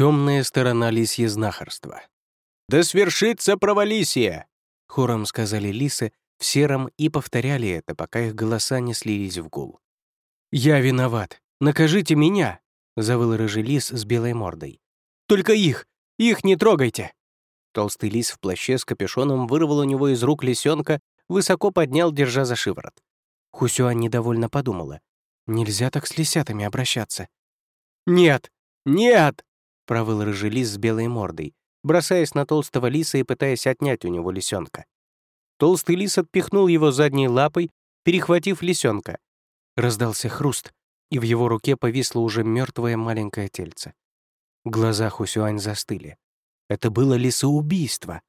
Темная сторона лисье знахарства. «Да свершится провалисия!» — хором сказали лисы в сером и повторяли это, пока их голоса не слились в гул. «Я виноват! Накажите меня!» — завыл рыжий лис с белой мордой. «Только их! Их не трогайте!» Толстый лис в плаще с капюшоном вырвал у него из рук лисенка, высоко поднял, держа за шиворот. Хусюань недовольно подумала. «Нельзя так с лисятами обращаться». «Нет! Нет!» — провыл рыжий лис с белой мордой, бросаясь на толстого лиса и пытаясь отнять у него лисенка. Толстый лис отпихнул его задней лапой, перехватив лисенка. Раздался хруст, и в его руке повисло уже мертвое маленькое тельце. Глаза Хусюань застыли. Это было лисоубийство.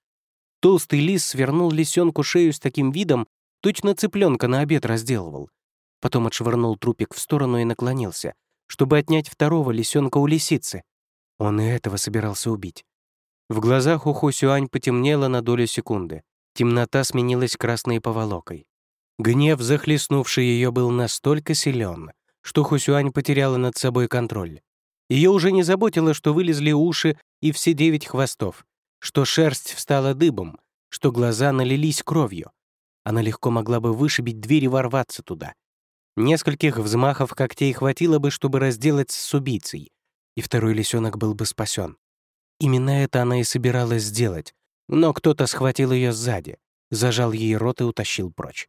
Толстый лис свернул лисенку шею с таким видом, точно цыпленка на обед разделывал. Потом отшвырнул трупик в сторону и наклонился, чтобы отнять второго лисенка у лисицы. Он и этого собирался убить. В глазах у Хусюань потемнело на долю секунды. Темнота сменилась красной поволокой. Гнев, захлестнувший ее, был настолько силен, что Хусюань потеряла над собой контроль. Ее уже не заботило, что вылезли уши и все девять хвостов, что шерсть встала дыбом, что глаза налились кровью. Она легко могла бы вышибить дверь и ворваться туда. Нескольких взмахов когтей хватило бы, чтобы разделать с убийцей, и второй лисенок был бы спасен. Именно это она и собиралась сделать, но кто-то схватил ее сзади, зажал ей рот и утащил прочь.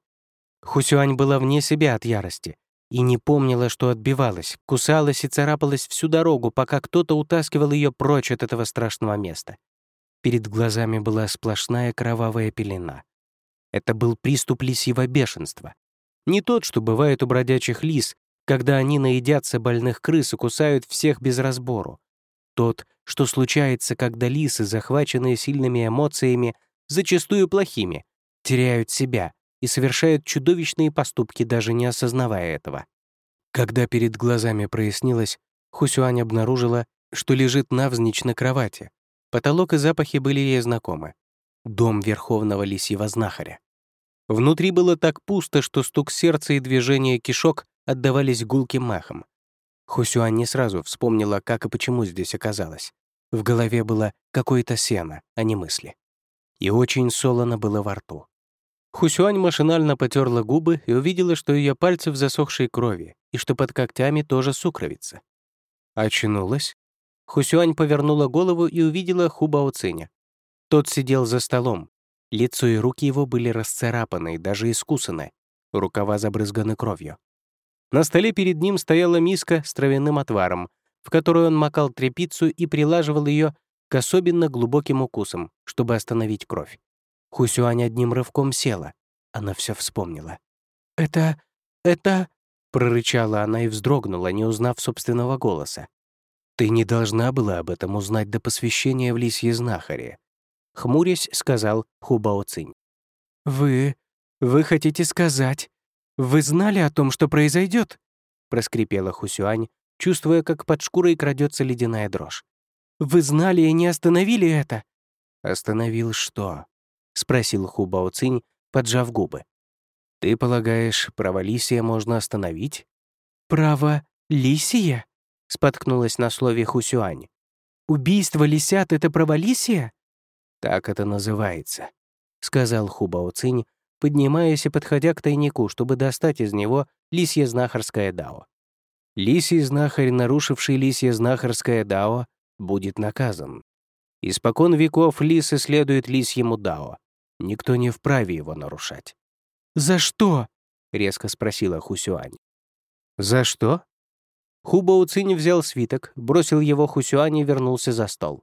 Хусюань была вне себя от ярости и не помнила, что отбивалась, кусалась и царапалась всю дорогу, пока кто-то утаскивал ее прочь от этого страшного места. Перед глазами была сплошная кровавая пелена. Это был приступ лисьего бешенства. Не тот, что бывает у бродячих лис, когда они наедятся больных крыс и кусают всех без разбору. Тот, что случается, когда лисы, захваченные сильными эмоциями, зачастую плохими, теряют себя и совершают чудовищные поступки, даже не осознавая этого. Когда перед глазами прояснилось, Хусюань обнаружила, что лежит навзничь на кровати. Потолок и запахи были ей знакомы. Дом верховного лисьего знахаря. Внутри было так пусто, что стук сердца и движение кишок отдавались гулким махом. Хусюань не сразу вспомнила, как и почему здесь оказалась. В голове было какое-то сено, а не мысли. И очень солоно было во рту. Хусюань машинально потерла губы и увидела, что ее пальцы в засохшей крови и что под когтями тоже сукровица. Очнулась. Хусюань повернула голову и увидела Хубао Циня. Тот сидел за столом. Лицо и руки его были расцарапаны и даже искусаны. Рукава забрызганы кровью. На столе перед ним стояла миска с травяным отваром, в которую он макал тряпицу и прилаживал ее к особенно глубоким укусам, чтобы остановить кровь. Хусюань одним рывком села. Она все вспомнила. «Это... это...» — прорычала она и вздрогнула, не узнав собственного голоса. «Ты не должна была об этом узнать до посвящения в лисье знахаре», — хмурясь сказал Хубао Цинь. «Вы... вы хотите сказать...» «Вы знали о том, что произойдет?» — проскрипела Хусюань, чувствуя, как под шкурой крадется ледяная дрожь. «Вы знали и не остановили это?» «Остановил что?» — спросил Ху Бао Цинь, поджав губы. «Ты полагаешь, право лисия можно остановить?» «Право лисия?» — споткнулась на слове Хусюань. «Убийство лисят — это право лисия?» «Так это называется», — сказал Ху Бао Цинь, поднимаясь и подходя к тайнику, чтобы достать из него лисье знахарское дао. Лисий знахарь, нарушивший лисье знахарское дао, будет наказан. Испокон веков лис исследует лисьему дао. Никто не вправе его нарушать. «За что?» — резко спросила Хусюань. «За что?» Хубоу Цинь взял свиток, бросил его Хусюань и вернулся за стол.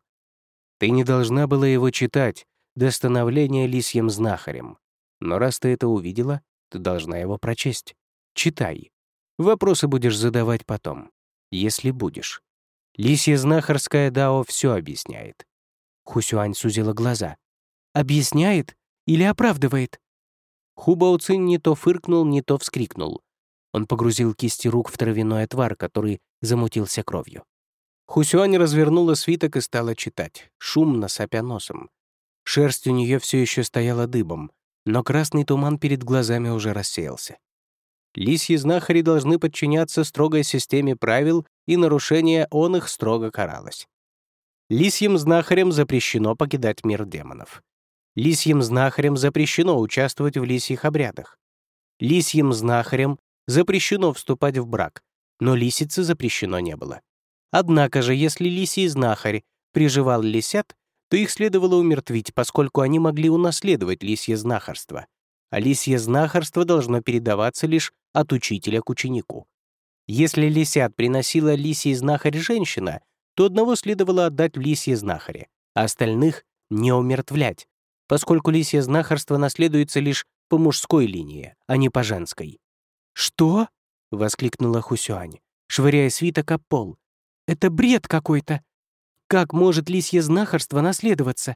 «Ты не должна была его читать до становления лисьим знахарем. Но раз ты это увидела, ты должна его прочесть. Читай. Вопросы будешь задавать потом. Если будешь. Лисья знахарская Дао все объясняет. Хусюань сузила глаза. «Объясняет или оправдывает?» Хубао Цин не то фыркнул, не то вскрикнул. Он погрузил кисти рук в травяной отвар, который замутился кровью. Хусюань развернула свиток и стала читать, шумно сопя носом. Шерсть у нее все еще стояла дыбом, но красный туман перед глазами уже рассеялся. Лисьи знахари должны подчиняться строгой системе правил, и нарушение он их строго каралось. Лисьим знахарям запрещено покидать мир демонов. Лисьим знахарям запрещено участвовать в лисьих обрядах. Лисьим знахарям запрещено вступать в брак, но лисице запрещено не было. Однако же, если лисий знахарь приживал лисят, то их следовало умертвить, поскольку они могли унаследовать лисье знахарство. А лисье знахарство должно передаваться лишь от учителя к ученику. Если лисят приносила лисий знахарь женщина, то одного следовало отдать в лисье знахаре, а остальных — не умертвлять, поскольку лисье знахарство наследуется лишь по мужской линии, а не по женской. «Что?» — воскликнула Хусюань, швыряя свиток об пол. «Это бред какой-то! Как может лисье знахарство наследоваться?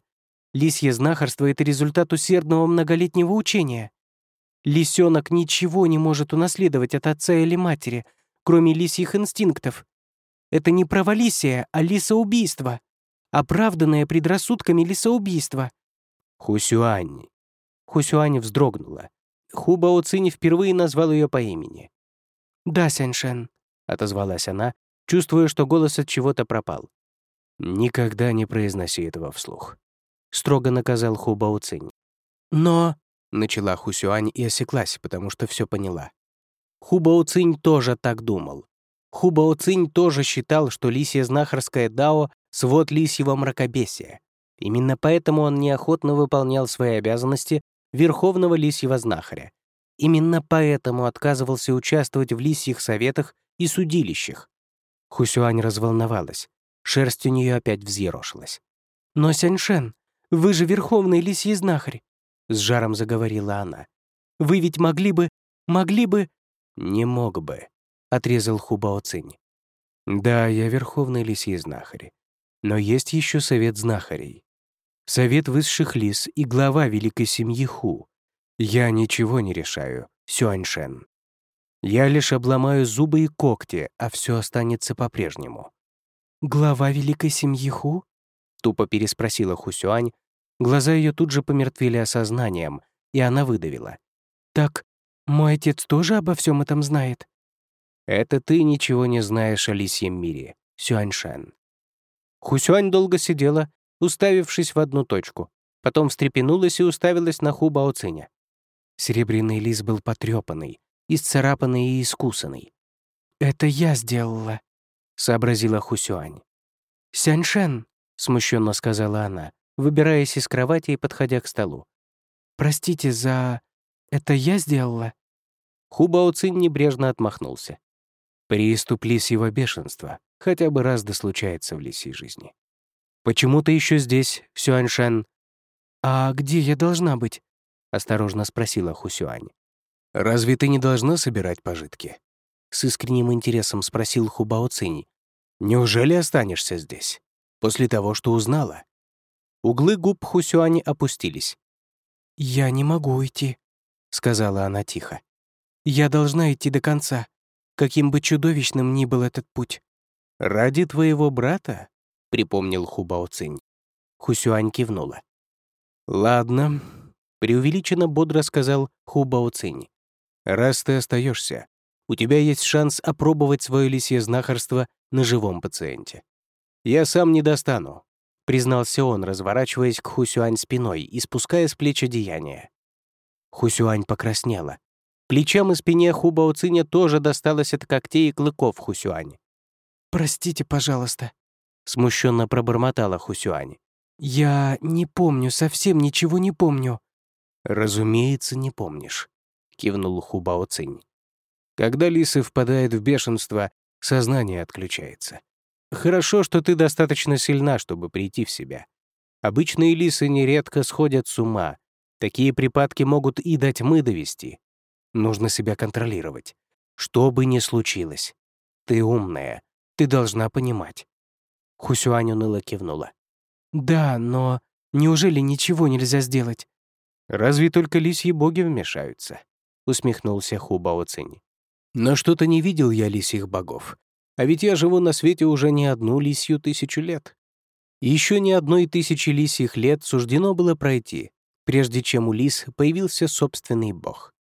Лисье знахарство — это результат усердного многолетнего учения. Лисенок ничего не может унаследовать от отца или матери, кроме лисьих инстинктов. Это не праволисие, а лисоубийство. Оправданное предрассудками лисоубийство. Хусюань. Хусюань вздрогнула. Хубао Цинь впервые назвал ее по имени. «Да, Сяньшен», — отозвалась она, чувствуя, что голос от чего-то пропал. «Никогда не произноси этого вслух», — строго наказал Хубао Цинь. «Но...» — начала Хусюань и осеклась, потому что все поняла. Хубао Цинь тоже так думал. Хубао Цинь тоже считал, что лисье знахарское дао — свод лисьего мракобесия. Именно поэтому он неохотно выполнял свои обязанности верховного лисьего знахаря. Именно поэтому отказывался участвовать в лисьих советах и судилищах. Хусюань разволновалась. Шерсть у нее опять взъерошилась. «Но, Сяньшен, вы же верховный лисий знахарь», — с жаром заговорила она. «Вы ведь могли бы, могли бы...» «Не мог бы», — отрезал Хубао Цинь. «Да, я верховный лисий знахарь. Но есть еще совет знахарей. Совет высших лис и глава великой семьи Ху. Я ничего не решаю, Сюаньшен. Я лишь обломаю зубы и когти, а все останется по-прежнему». «Глава великой семьи Ху?» — тупо переспросила Хусюань. Глаза ее тут же помертвели осознанием, и она выдавила. «Так мой отец тоже обо всем этом знает?» «Это ты ничего не знаешь о лисьем мире, Сюаньшен». Хусюань долго сидела, уставившись в одну точку. Потом встрепенулась и уставилась на Ху Баоциня. Серебряный лис был потрепанный, исцарапанный и искусанный. «Это я сделала», — сообразила Хусюань. «Сяньшен», — смущенно сказала она, выбираясь из кровати и подходя к столу. «Простите за... Это я сделала?» Хубао Цинь небрежно отмахнулся. Приступ лисьего бешенства хотя бы раз да случается в лисьей жизни. «Почему ты еще здесь, Сюаньшен?» «А где я должна быть?» — осторожно спросила Хусюань. «Разве ты не должна собирать пожитки?» С искренним интересом спросил Хубао Цинь. «Неужели останешься здесь? После того, что узнала?» Углы губ Хусюани опустились. «Я не могу уйти», — сказала она тихо. «Я должна идти до конца, каким бы чудовищным ни был этот путь». «Ради твоего брата?» припомнил Хубао Цинь. Хусюань кивнула. «Ладно», — преувеличенно бодро сказал Хубао Цинь. «Раз ты остаешься, у тебя есть шанс опробовать свое лисье знахарство на живом пациенте. Я сам не достану», — признался он, разворачиваясь к Хусюань спиной и спуская с плеч одеяние. Хусюань покраснела. Плечам и спине Хубао Циня тоже досталось от когтей и клыков Хусюань. «Простите, пожалуйста», Смущенно пробормотала Хусюань. «Я не помню, совсем ничего не помню». «Разумеется, не помнишь», — кивнул Хубао Цинь. «Когда лисы впадают в бешенство, сознание отключается. Хорошо, что ты достаточно сильна, чтобы прийти в себя. Обычные лисы нередко сходят с ума. Такие припадки могут и до тьмы довести. Нужно себя контролировать. Что бы ни случилось. Ты умная, ты должна понимать. Хусюань уныло кивнула. «Да, но неужели ничего нельзя сделать?» «Разве только лисьи боги вмешаются?» — усмехнулся Хубао Цинь. «Но что-то не видел я лисьих богов. А ведь я живу на свете уже не одну лисью тысячу лет. Еще ни одной тысячи лисьих лет суждено было пройти, прежде чем у лис появился собственный бог.